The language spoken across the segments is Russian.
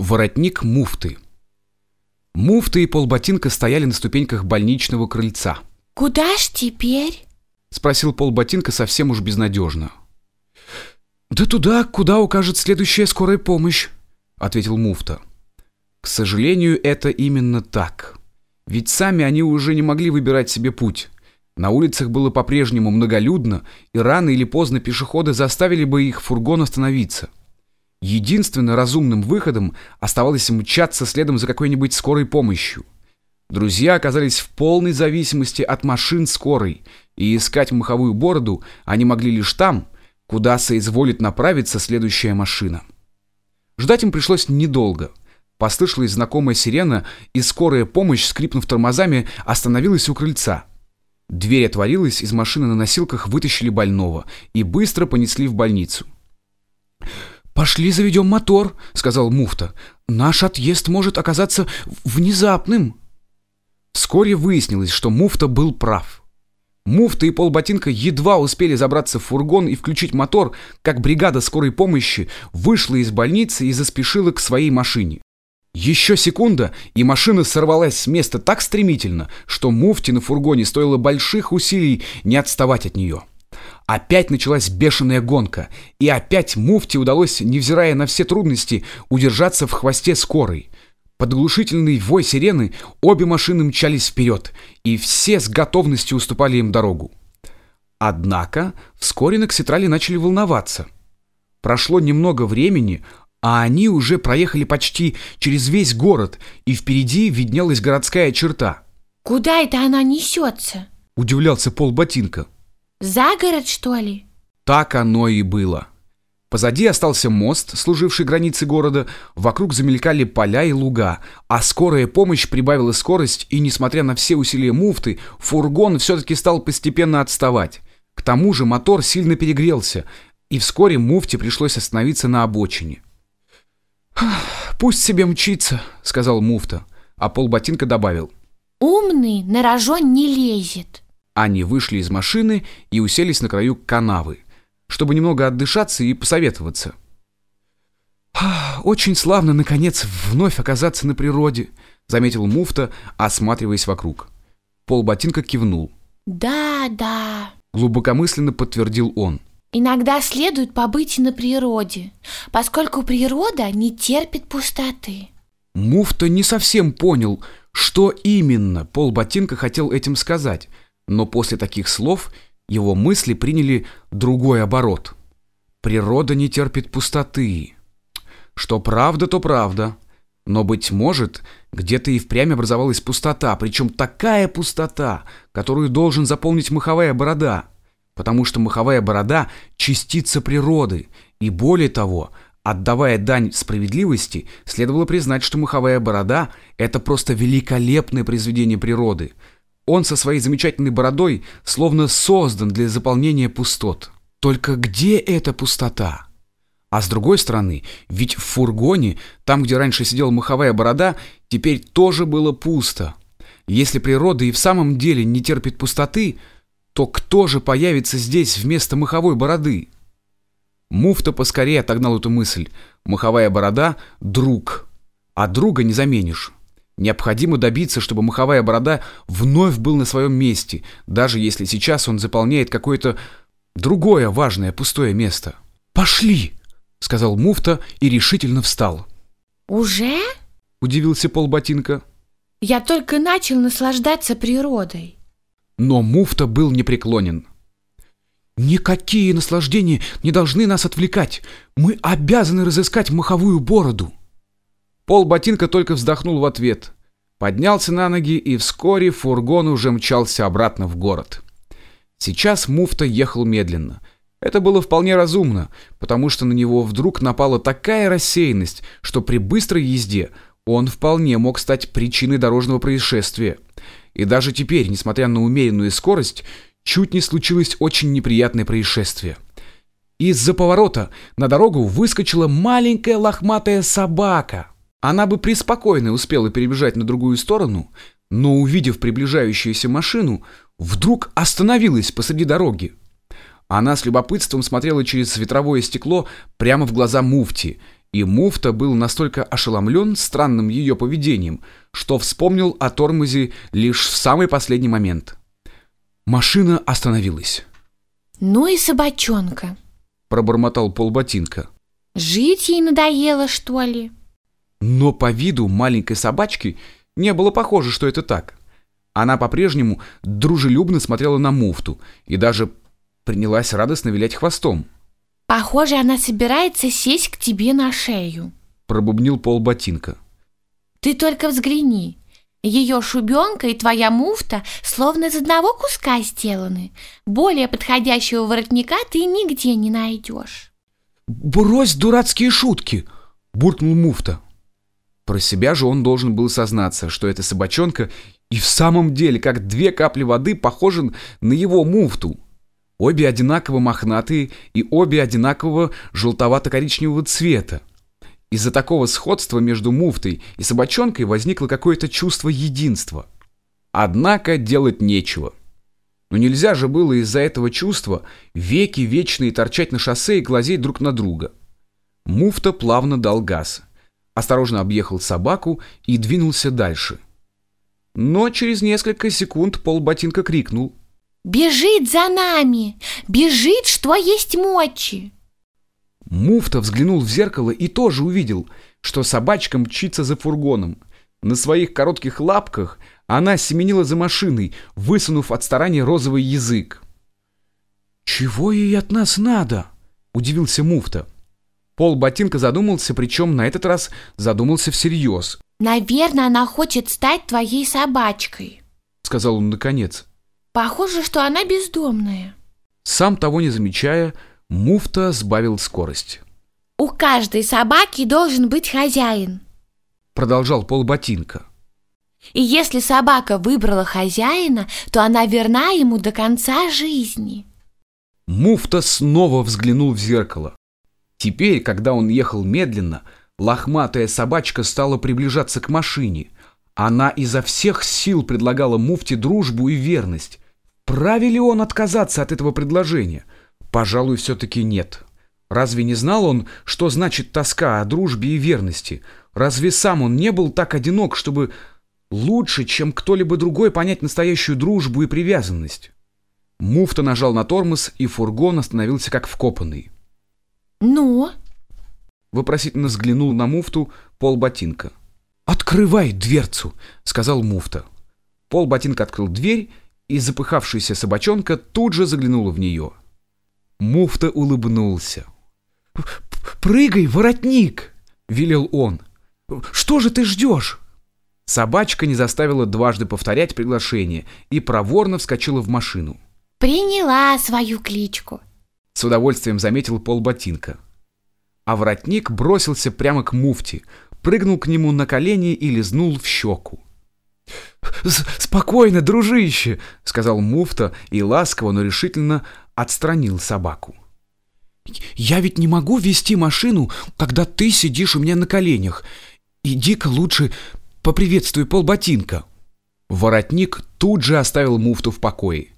Воротник муфты. Муфта и полботинка стояли на ступеньках больничного крыльца. Куда ж теперь? Спросил полботинка совсем уж безнадежно. «Да туда, куда укажет следующая скорая помощь», — ответил муфта. К сожалению, это именно так. Ведь сами они уже не могли выбирать себе путь. На улицах было по-прежнему многолюдно, и рано или поздно пешеходы заставили бы их фургон остановиться. Единственно разумным выходом оставалось мчаться следом за какой-нибудь скорой помощью. Друзья оказались в полной зависимости от машин скорой, и искать маховую бороду они могли лишь там, куда соизволит направиться следующая машина. Ждать им пришлось недолго. Послышалась знакомая сирена, и скорая помощь, скрипнув тормозами, остановилась у крыльца. Дверь отворилась, из машины на носилках вытащили больного и быстро понесли в больницу. «Пошли заведем мотор», — сказал муфта. «Наш отъезд может оказаться внезапным». Вскоре выяснилось, что муфта был прав. Муфта и полботинка едва успели забраться в фургон и включить мотор, как бригада скорой помощи вышла из больницы и заспешила к своей машине. Еще секунда, и машина сорвалась с места так стремительно, что муфте на фургоне стоило больших усилий не отставать от нее. Опять началась бешеная гонка, и опять муфте удалось, невзирая на все трудности, удержаться в хвосте скорой. Под глушительный вой сирены обе машины мчались вперед, и все с готовностью уступали им дорогу. Однако вскоре на Кситрале начали волноваться. Прошло немного времени, а они уже проехали почти через весь город, и впереди виднелась городская черта. Куда это она несется? Удивлялся Пол Ботинка. За город, что ли? Так оно и было. Позади остался мост, служивший границей города, вокруг замелькали поля и луга, а скорая помощь прибавила скорость, и, несмотря на все усилия муфты, фургон все-таки стал постепенно отставать. К тому же мотор сильно перегрелся, и вскоре муфте пришлось остановиться на обочине. «Пусть себе мчится», — сказал муфта, а полботинка добавил. «Умный на рожон не лезет». Они вышли из машины и уселись на краю канавы, чтобы немного отдышаться и посоветоваться. «Очень славно, наконец, вновь оказаться на природе», — заметил муфта, осматриваясь вокруг. Пол ботинка кивнул. «Да, да», — глубокомысленно подтвердил он. «Иногда следует побыть на природе, поскольку природа не терпит пустоты». Муфта не совсем понял, что именно Пол Ботинка хотел этим сказать — но после таких слов его мысли приняли другой оборот. Природа не терпит пустоты. Что правда, то правда. Но, быть может, где-то и впрямь образовалась пустота, причем такая пустота, которую должен заполнить маховая борода. Потому что маховая борода — частица природы, и более того, отдавая дань справедливости, следовало признать, что маховая борода — это просто великолепное произведение природы — он со своей замечательной бородой словно создан для заполнения пустот. Только где эта пустота? А с другой стороны, ведь в фургоне, там, где раньше сидела маховая борода, теперь тоже было пусто. Если природа и в самом деле не терпит пустоты, то кто же появится здесь вместо маховой бороды? Муфта поскорее отогнал эту мысль. Маховая борода — друг, а друга не заменишь. Необходимо добиться, чтобы маховая борода вновь был на своем месте, даже если сейчас он заполняет какое-то другое важное пустое место. «Пошли!» — сказал муфта и решительно встал. «Уже?» — удивился полботинка. «Я только начал наслаждаться природой». Но муфта был непреклонен. «Никакие наслаждения не должны нас отвлекать. Мы обязаны разыскать маховую бороду». Пол ботинка только вздохнул в ответ. Поднялся на ноги, и вскоре фургон уже мчался обратно в город. Сейчас муфта ехал медленно. Это было вполне разумно, потому что на него вдруг напала такая рассеянность, что при быстрой езде он вполне мог стать причиной дорожного происшествия. И даже теперь, несмотря на умеренную скорость, чуть не случилось очень неприятное происшествие. Из-за поворота на дорогу выскочила маленькая лохматая собака — она бы преспокойно успела перебежать на другую сторону, но, увидев приближающуюся машину, вдруг остановилась посреди дороги. Она с любопытством смотрела через ветровое стекло прямо в глаза муфти, И муфта был настолько ошеломлен странным ее поведением, что вспомнил о тормозе лишь в самый последний момент. Машина остановилась. Ну и собачонка. Пробормотал полботинка. Жить ей надоело, что ли? Но по виду маленькой собачки не было похоже, что это так. Она по-прежнему дружелюбно смотрела на муфту и даже принялась радостно вилять хвостом. Похоже, она собирается сесть к тебе на шею. Пробубнил пол ботинка. Ты только взгляни. Ее шубенка и твоя муфта словно из одного куска сделаны. Более подходящего воротника ты нигде не найдешь. «Брось дурацкие шутки!» — буркнул муфта. Про себя же он должен был сознаться, что эта собачонка и в самом деле, как две капли воды, похожа на его муфту. Обе одинаково мохнатые и обе одинакового желтовато-коричневого цвета. Из-за такого сходства между муфтой и собачонкой возникло какое-то чувство единства. Однако делать нечего. Но нельзя же было из-за этого чувства веки вечные торчать на шоссе и глазеть друг на друга. Муфта плавно дал газ осторожно объехал собаку и двинулся дальше. Но через несколько секунд полботинка крикнул. «Бежит за нами! Бежит, что есть мочи!» Муфта взглянул в зеркало и тоже увидел, что собачка мчится за фургоном. На своих коротких лапках она семенила за машиной, высунув от старания розовый язык. «Чего ей от нас надо?» — удивился Муфта. Пол ботинка задумался, причем на этот раз задумался всерьез. «Наверное, она хочет стать твоей собачкой», — сказал он наконец. «Похоже, что она бездомная». Сам того не замечая, муфта сбавил скорость. «У каждой собаки должен быть хозяин», — продолжал Пол ботинка. «И если собака выбрала хозяина, то она верна ему до конца жизни». Муфта снова взглянул в зеркало. Теперь, когда он ехал медленно, лохматая собачка стала приближаться к машине. Она изо всех сил предлагала муфте дружбу и верность. Праве ли он отказаться от этого предложения? Пожалуй, все-таки нет. Разве не знал он, что значит тоска о дружбе и верности? Разве сам он не был так одинок, чтобы лучше, чем кто-либо другой, понять настоящую дружбу и привязанность? Муфта нажал на тормоз, и фургон остановился как вкопанный. «Ну?» Вопросительно взглянул на муфту Пол Ботинка. «Открывай дверцу!» — сказал муфта. Пол Ботинка открыл дверь, и запыхавшаяся собачонка тут же заглянула в нее. Муфта улыбнулся. «Прыгай, воротник!» — велел он. «Что же ты ждешь?» Собачка не заставила дважды повторять приглашение и проворно вскочила в машину. «Приняла свою кличку», с удовольствием заметил полботинка. А воротник бросился прямо к муфте, прыгнул к нему на колени и лизнул в щеку. «Спокойно, дружище!» — сказал муфта и ласково, но решительно отстранил собаку. «Я ведь не могу вести машину, когда ты сидишь у меня на коленях. Иди-ка лучше поприветствуй полботинка». Воротник тут же оставил муфту в покое.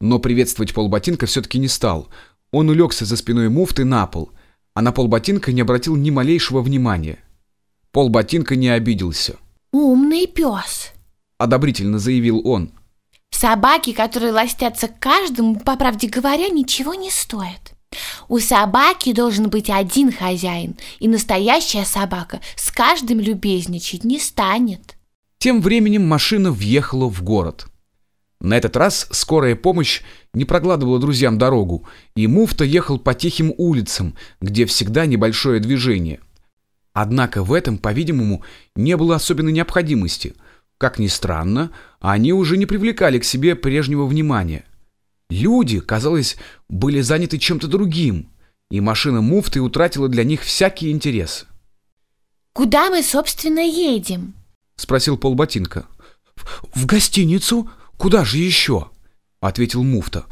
Но приветствовать полботинка все-таки не стал — он улегся за спиной муфты на пол, а на полботинка не обратил ни малейшего внимания. Полботинка не обиделся. «Умный пес», — одобрительно заявил он. «Собаки, которые ластятся к каждому, по правде говоря, ничего не стоят. У собаки должен быть один хозяин, и настоящая собака с каждым любезничать не станет». Тем временем машина въехала в город. На этот раз скорая помощь не прогладывала друзьям дорогу, и муфта ехал по тихим улицам, где всегда небольшое движение. Однако в этом, по-видимому, не было особенной необходимости. Как ни странно, они уже не привлекали к себе прежнего внимания. Люди, казалось, были заняты чем-то другим, и машина муфты утратила для них всякий интерес. «Куда мы, собственно, едем?» — спросил полботинка. «В, в гостиницу», «Куда же еще?» — ответил муфта.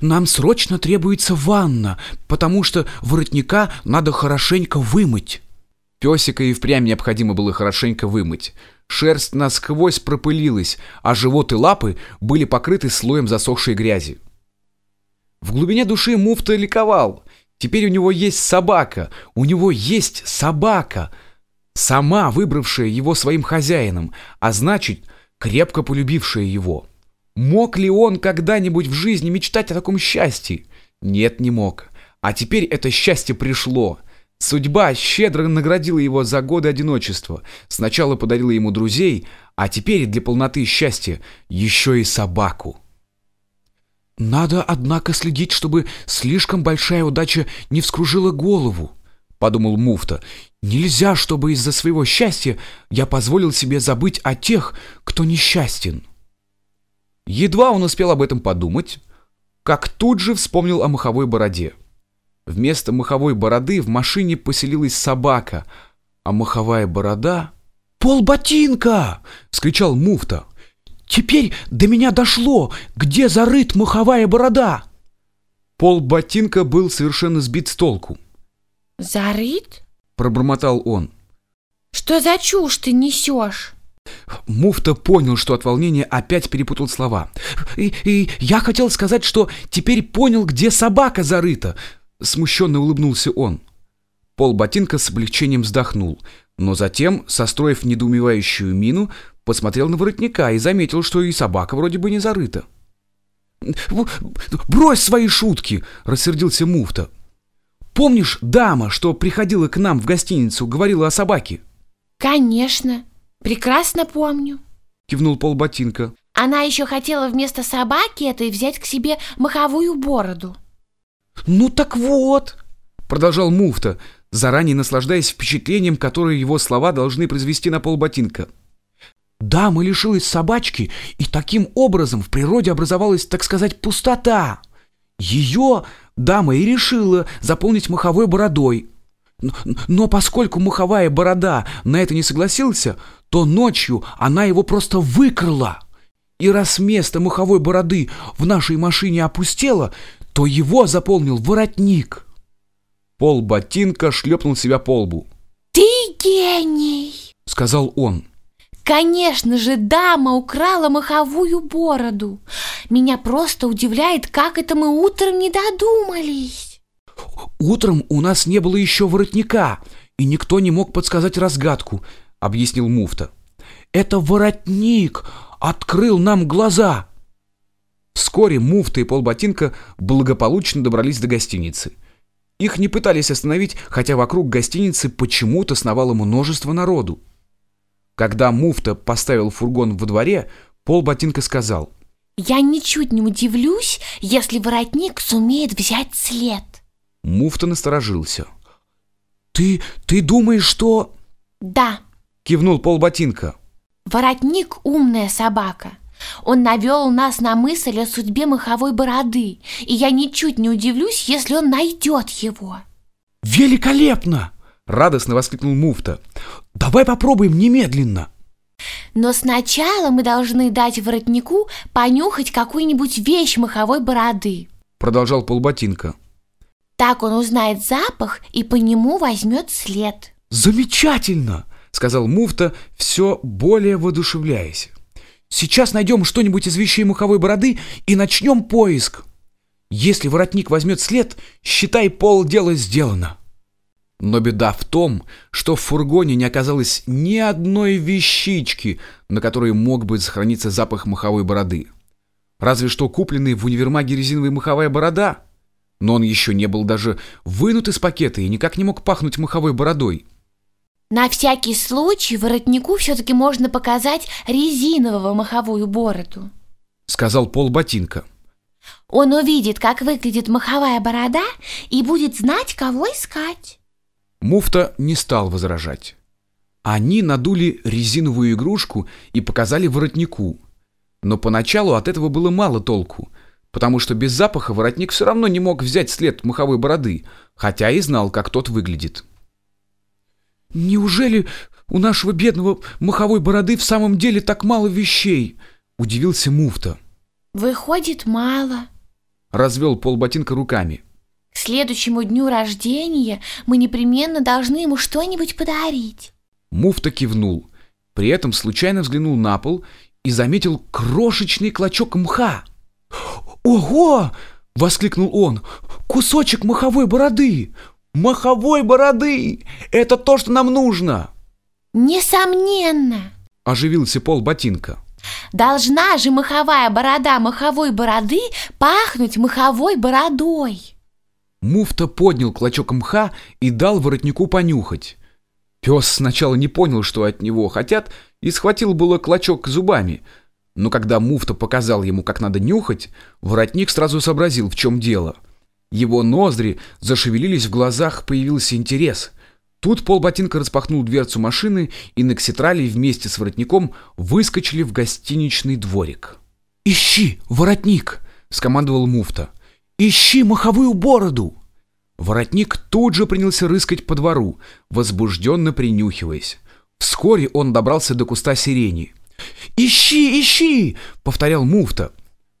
«Нам срочно требуется ванна, потому что воротника надо хорошенько вымыть». Песика и впрямь необходимо было хорошенько вымыть. Шерсть насквозь пропылилась, а живот и лапы были покрыты слоем засохшей грязи. В глубине души муфта ликовал. Теперь у него есть собака, у него есть собака, сама выбравшая его своим хозяином, а значит, крепко полюбившая его. Мог ли он когда-нибудь в жизни мечтать о таком счастье? Нет, не мог. А теперь это счастье пришло. Судьба щедро наградила его за годы одиночества. Сначала подарила ему друзей, а теперь для полноты счастья еще и собаку. «Надо, однако, следить, чтобы слишком большая удача не вскружила голову», — подумал муфта. «Нельзя, чтобы из-за своего счастья я позволил себе забыть о тех, кто несчастен». Едва он успел об этом подумать, как тут же вспомнил о маховой бороде. Вместо маховой бороды в машине поселилась собака, а маховая борода... «Полботинка!» — скричал муфта. «Теперь до меня дошло, где зарыт маховая борода!» Полботинка был совершенно сбит с толку. «Зарыт?» — пробормотал он. «Что за чушь ты несешь?» Муфта понял, что от волнения опять перепутал слова. И, «И я хотел сказать, что теперь понял, где собака зарыта!» Смущенно улыбнулся он. Пол ботинка с облегчением вздохнул, но затем, состроив недоумевающую мину, посмотрел на воротника и заметил, что и собака вроде бы не зарыта. «Брось свои шутки!» — рассердился муфта. «Помнишь дама, что приходила к нам в гостиницу, говорила о собаке?» «Конечно!» Прекрасно помню. Кивнул полботинка. Она еще хотела вместо собаки этой взять к себе маховую бороду. Ну так вот, продолжал муфта, заранее наслаждаясь впечатлением, которое его слова должны произвести на полботинка. Дама лишилась собачки, и таким образом в природе образовалась, так сказать, пустота. Ее дама и решила заполнить маховой бородой. Но поскольку маховая борода на это не согласился, то ночью она его просто выкрала. И раз место маховой бороды в нашей машине опустело, то его заполнил воротник. Пол ботинка шлепнул себя по лбу. «Ты гений!» — сказал он. Конечно же, дама украла маховую бороду. Меня просто удивляет, как это мы утром не додумались. Утром у нас не было еще воротника, и никто не мог подсказать разгадку, — объяснил муфта. «Это воротник открыл нам глаза!» Вскоре муфта и полботинка благополучно добрались до гостиницы. Их не пытались остановить, хотя вокруг гостиницы почему-то сновало множество народу. Когда муфта поставил фургон во дворе, полботинка сказал. «Я ничуть не удивлюсь, если воротник сумеет взять след». Муфта насторожился. «Ты... ты думаешь, что...» «Да», кивнул полботинка. Воротник — умная собака. Он навел нас на мысль о судьбе маховой бороды, и я ничуть не удивлюсь, если он найдет его. «Великолепно!» — радостно воскликнул муфта. «Давай попробуем немедленно!» Но сначала мы должны дать воротнику понюхать какую-нибудь вещь маховой бороды, продолжал полботинка. Так он узнает запах и по нему возьмет след. Замечательно! сказал муфта, все более воодушевляясь. «Сейчас найдем что-нибудь из вещей муховой бороды и начнем поиск. Если воротник возьмет след, считай, полдела сделано». Но беда в том, что в фургоне не оказалось ни одной вещички, на которой мог бы сохраниться запах маховой бороды. Разве что купленный в универмаге резиновая маховая борода. Но он еще не был даже вынут из пакета и никак не мог пахнуть маховой бородой. На всякий случай воротнику все-таки можно показать резинового маховую бороду, сказал Пол Ботинка. Он увидит, как выглядит маховая борода и будет знать, кого искать. Муфта не стал возражать. Они надули резиновую игрушку и показали воротнику. Но поначалу от этого было мало толку, потому что без запаха воротник все равно не мог взять след маховой бороды, хотя и знал, как тот выглядит. «Неужели у нашего бедного маховой бороды в самом деле так мало вещей?» — удивился муфта. «Выходит, мало», — развел полботинка руками. «К следующему дню рождения мы непременно должны ему что-нибудь подарить». Муфта кивнул, при этом случайно взглянул на пол и заметил крошечный клочок мха. «Ого!» — Воскликнул он. «Кусочек маховой бороды! Маховой бороды! Это то, что нам нужно!» Несомненно. Оживился Пол Ботинка. Должна же маховая борода маховой бороды пахнуть маховой бородой. Муфта поднял клочок мха и дал воротнику понюхать. Пес сначала не понял, что от него хотят, и схватил было клочок зубами. Но когда муфта показал ему, как надо нюхать, воротник сразу сообразил, в чем дело. Его ноздри зашевелились, в глазах появился интерес. Тут полботинка распахнул дверцу машины, и Некситрали вместе с воротником выскочили в гостиничный дворик. «Ищи, воротник!» — скомандовал муфта. «Ищи маховую бороду!» Воротник тут же принялся рыскать по двору, возбужденно принюхиваясь. Вскоре он добрался до куста сирени. «Ищи, ищи!» — повторял муфта.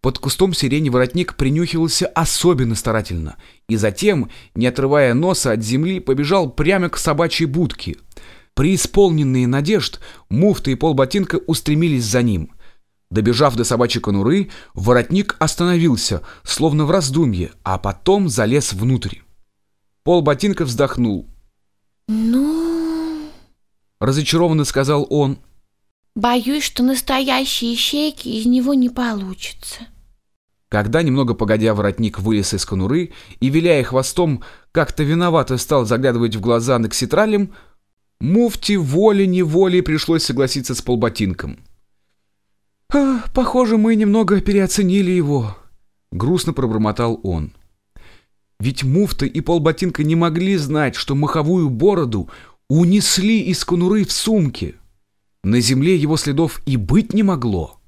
Под кустом сирени воротник принюхивался особенно старательно и затем, не отрывая носа от земли, побежал прямо к собачьей будке. Преисполненные надежд, муфта и полботинка устремились за ним. Добежав до собачьей конуры, воротник остановился, словно в раздумье, а потом залез внутрь. Полботинка вздохнул. Ну, Разочарованно сказал он. боюсь, что настоящие ищейки из него не получится. Когда немного погодя воротник вылез из конуры и, виляя хвостом, как-то виновато стал заглядывать в глаза Нокситралем, муфти волей-неволей пришлось согласиться с полботинком. «А, «Похоже, мы немного переоценили его», — грустно пробормотал он. Ведь муфта и полботинка не могли знать, что маховую бороду унесли из конуры в сумке. На земле его следов и быть не могло.